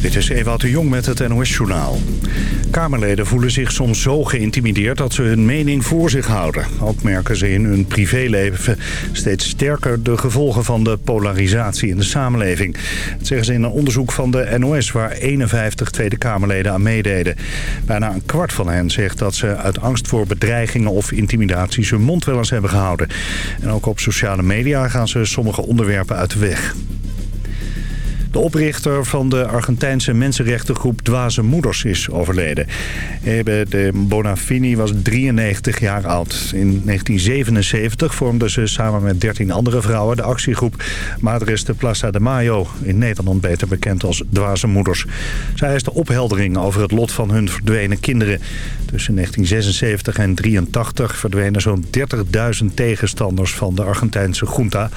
Dit is Ewout de Jong met het NOS-journaal. Kamerleden voelen zich soms zo geïntimideerd dat ze hun mening voor zich houden. Ook merken ze in hun privéleven steeds sterker de gevolgen van de polarisatie in de samenleving. Dat zeggen ze in een onderzoek van de NOS waar 51 Tweede Kamerleden aan meededen. Bijna een kwart van hen zegt dat ze uit angst voor bedreigingen of intimidaties hun mond wel eens hebben gehouden. En ook op sociale media gaan ze sommige onderwerpen uit de weg. De oprichter van de Argentijnse mensenrechtengroep Dwaze Moeders is overleden. Ebe de Bonafini was 93 jaar oud. In 1977 vormde ze samen met 13 andere vrouwen de actiegroep Madres de Plaza de Mayo. In Nederland beter bekend als Dwaze Moeders. Zij is de opheldering over het lot van hun verdwenen kinderen. Tussen 1976 en 1983 verdwenen zo'n 30.000 tegenstanders van de Argentijnse junta.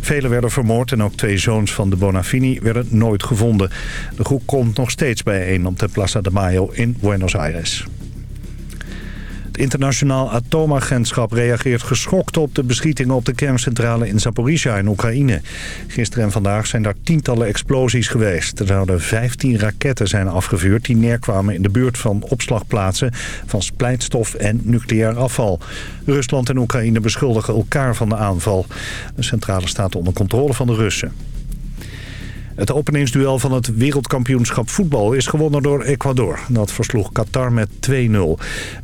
Velen werden vermoord en ook twee zoons van de Bonafini nooit gevonden. De groep komt nog steeds bijeen op de Plaza de Mayo in Buenos Aires. Het internationaal atoomagentschap reageert geschokt op de beschietingen op de kerncentrale in Zaporizhia in Oekraïne. Gisteren en vandaag zijn daar tientallen explosies geweest. Er zouden 15 raketten zijn afgevuurd die neerkwamen in de buurt van opslagplaatsen van splijtstof en nucleair afval. Rusland en Oekraïne beschuldigen elkaar van de aanval. De centrale staat onder controle van de Russen. Het openingsduel van het wereldkampioenschap voetbal is gewonnen door Ecuador. Dat versloeg Qatar met 2-0.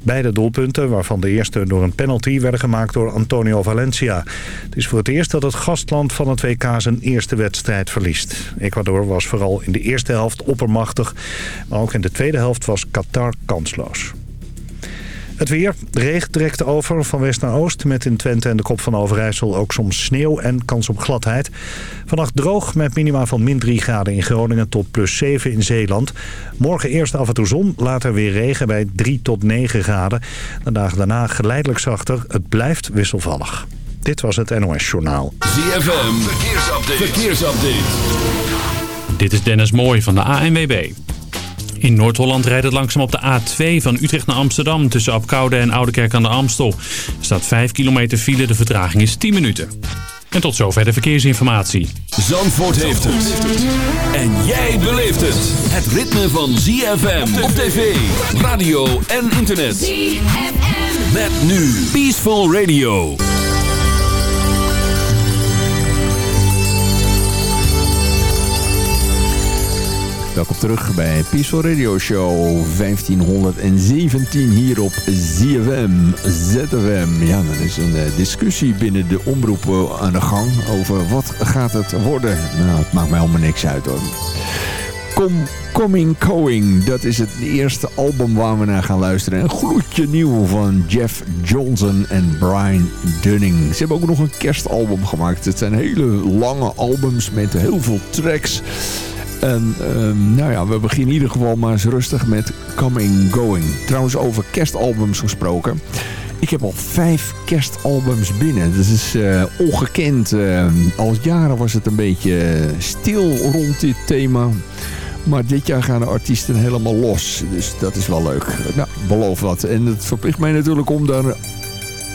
Beide doelpunten, waarvan de eerste door een penalty, werden gemaakt door Antonio Valencia. Het is voor het eerst dat het gastland van het WK zijn eerste wedstrijd verliest. Ecuador was vooral in de eerste helft oppermachtig, maar ook in de tweede helft was Qatar kansloos. Het weer. Regen trekt over van west naar oost. Met in Twente en de kop van Overijssel ook soms sneeuw en kans op gladheid. Vannacht droog met minima van min 3 graden in Groningen tot plus 7 in Zeeland. Morgen eerst af en toe zon, later weer regen bij 3 tot 9 graden. De dagen daarna geleidelijk zachter. Het blijft wisselvallig. Dit was het NOS Journaal. ZFM. Verkeersupdate. Verkeersupdate. Dit is Dennis Mooij van de ANWB. In Noord-Holland rijdt het langzaam op de A2 van Utrecht naar Amsterdam... tussen Apkoude en Oudekerk aan de Amstel. Er staat 5 kilometer file, de vertraging is 10 minuten. En tot zover de verkeersinformatie. Zandvoort heeft het. En jij beleeft het. Het ritme van ZFM op tv, radio en internet. ZFM. Met nu Peaceful Radio. Welkom terug bij Peaceful Radio Show 1517 hier op ZFM, ZFM. Ja, er is een eh, discussie binnen de omroepen aan de gang over wat gaat het worden. Nou, het maakt mij helemaal niks uit hoor. Coming Going, dat is het eerste album waar we naar gaan luisteren. Een gloedje nieuw van Jeff Johnson en Brian Dunning. Ze hebben ook nog een kerstalbum gemaakt. Het zijn hele lange albums met heel veel tracks. En um, nou ja, we beginnen in ieder geval maar eens rustig met Coming Going. Trouwens over kerstalbums gesproken. Ik heb al vijf kerstalbums binnen. Dat is uh, ongekend. Uh, al jaren was het een beetje stil rond dit thema. Maar dit jaar gaan de artiesten helemaal los. Dus dat is wel leuk. Nou, beloof dat. En het verplicht mij natuurlijk om daar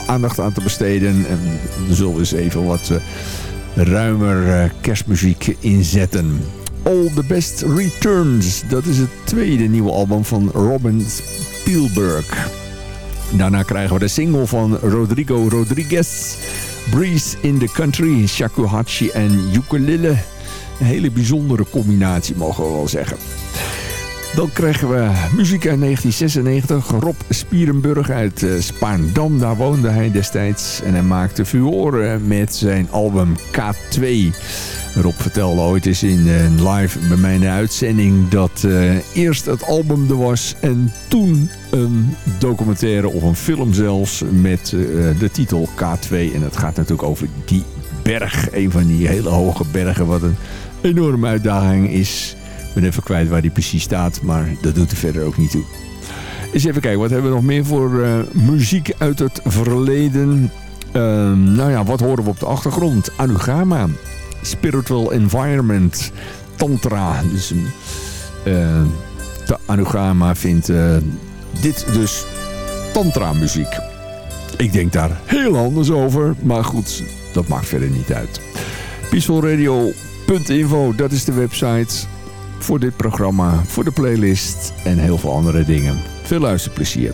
aandacht aan te besteden. En we zullen eens even wat uh, ruimer kerstmuziek inzetten. All the Best Returns. Dat is het tweede nieuwe album van Robin Spielberg. Daarna krijgen we de single van Rodrigo Rodriguez. Breeze in the Country, shakuhachi en ukulele. Een hele bijzondere combinatie mogen we wel zeggen. Dan krijgen we muziek uit 1996. Rob Spierenburg uit uh, Spaandam. Daar woonde hij destijds. En hij maakte furoren met zijn album K2. Rob vertelde ooit eens in een live bij mijn uitzending... dat uh, eerst het album er was en toen een documentaire of een film zelfs... met uh, de titel K2. En het gaat natuurlijk over die berg. Een van die hele hoge bergen wat een enorme uitdaging is... Ik ben even kwijt waar die precies staat, maar dat doet er verder ook niet toe. Eens even kijken, wat hebben we nog meer voor uh, muziek uit het verleden? Uh, nou ja, wat horen we op de achtergrond? Anugama, Spiritual Environment, Tantra. Dus uh, Anugama vindt uh, dit dus Tantra muziek. Ik denk daar heel anders over, maar goed, dat maakt verder niet uit. Peacefulradio.info, dat is de website voor dit programma, voor de playlist en heel veel andere dingen. Veel luisterplezier.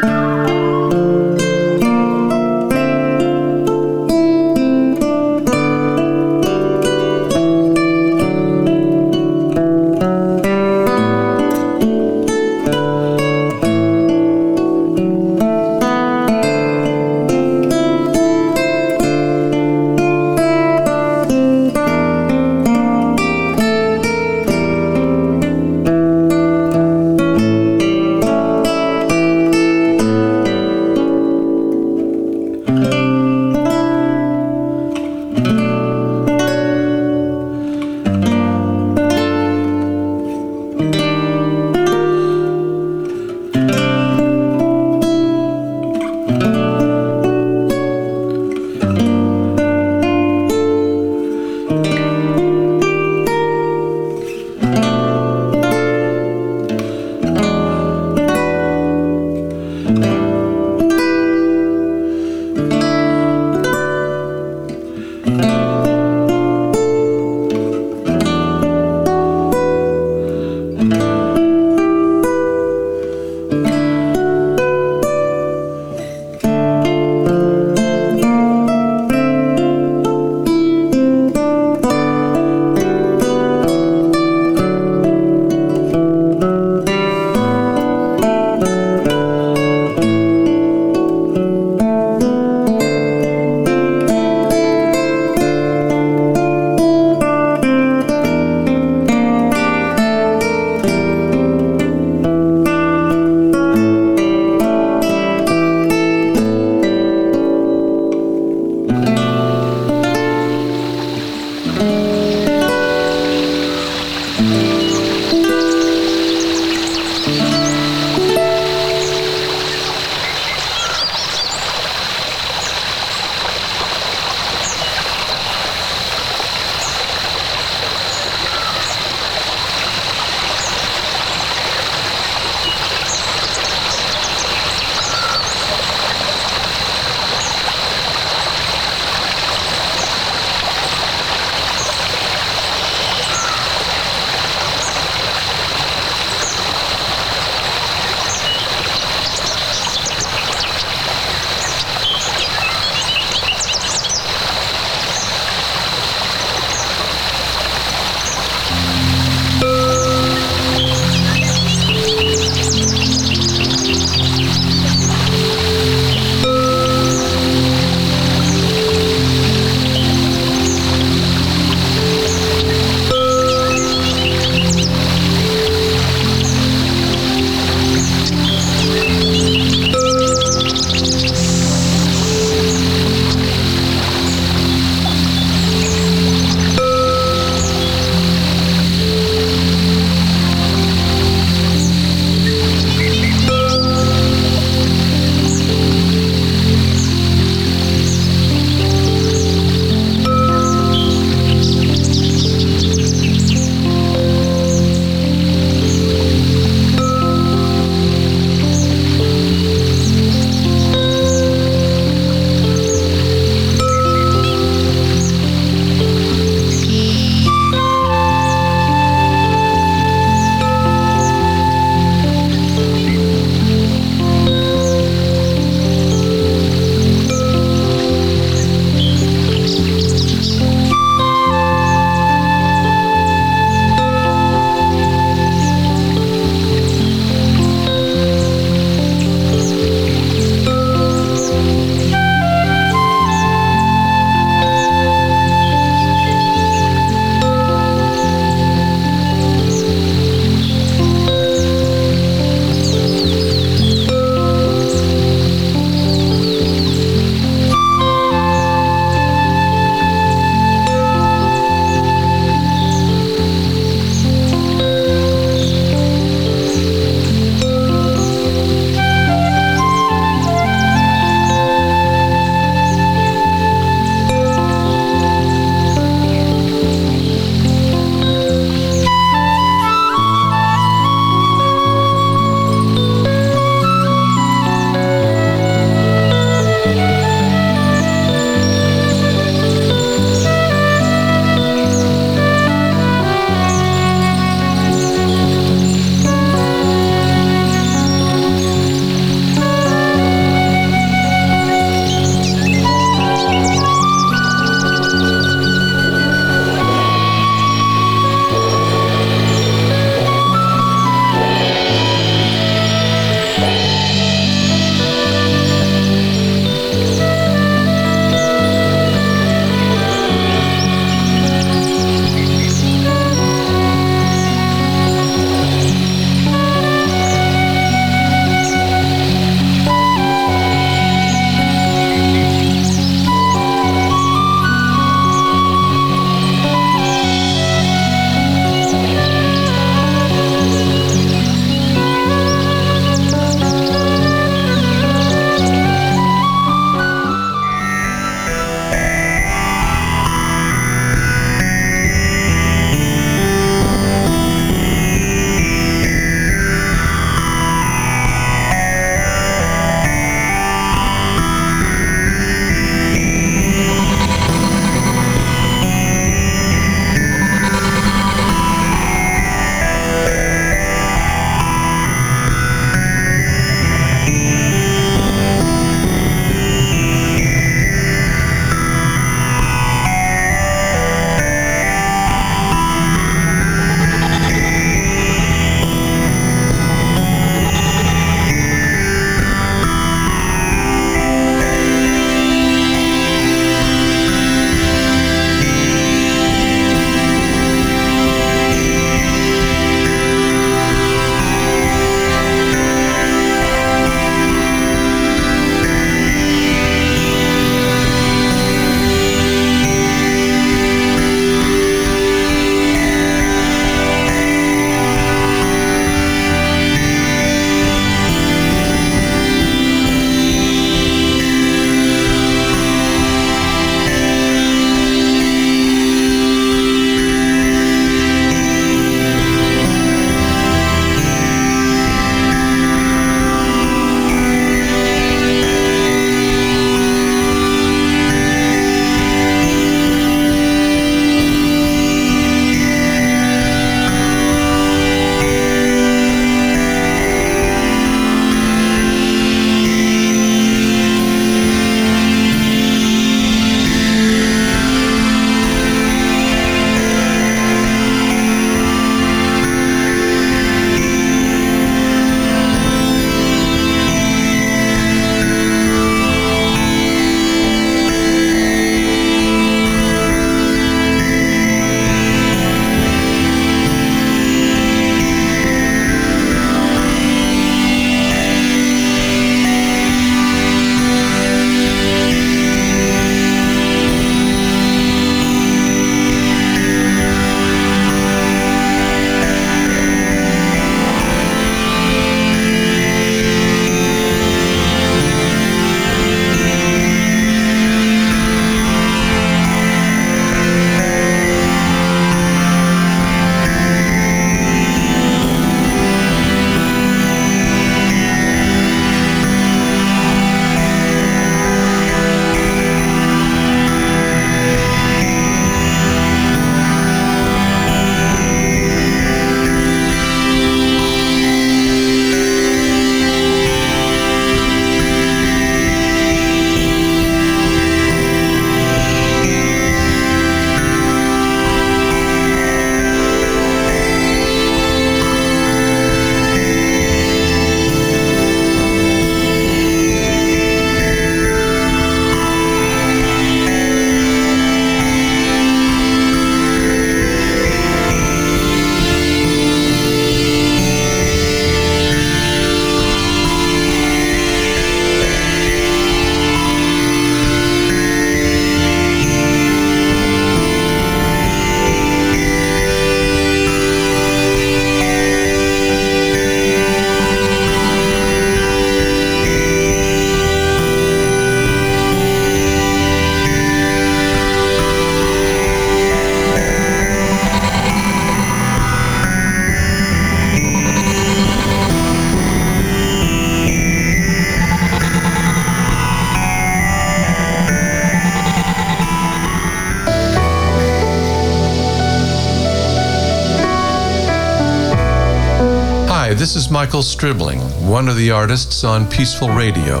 This is Michael Stribling, one of the artists on Peaceful Radio.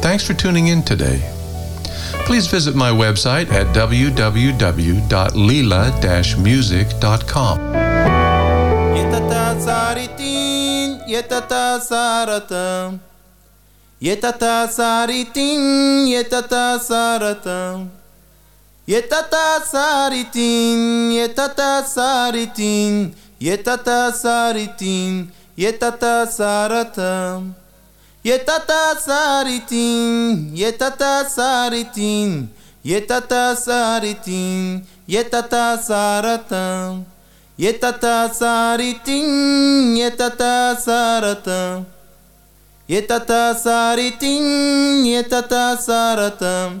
Thanks for tuning in today. Please visit my website at www.lila-music.com. Yetata saritin, yetata saritin, yetata saritin, yetata saritin. yetata saratam yetata saritin yetata saritin yetata saritin yetata saratam yetata saritin yetata saratam yetata saritin yetata saratam saritin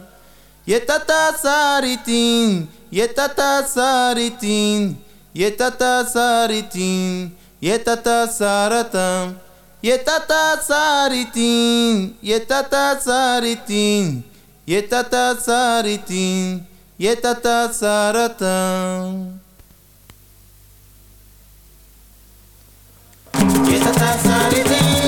yetata saritin yetata saritin yetata saritin yetata saratam yetata saritin yetata saritin yetata saritin yetata saratam. E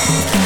Podcast.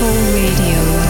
Peaceful Radio.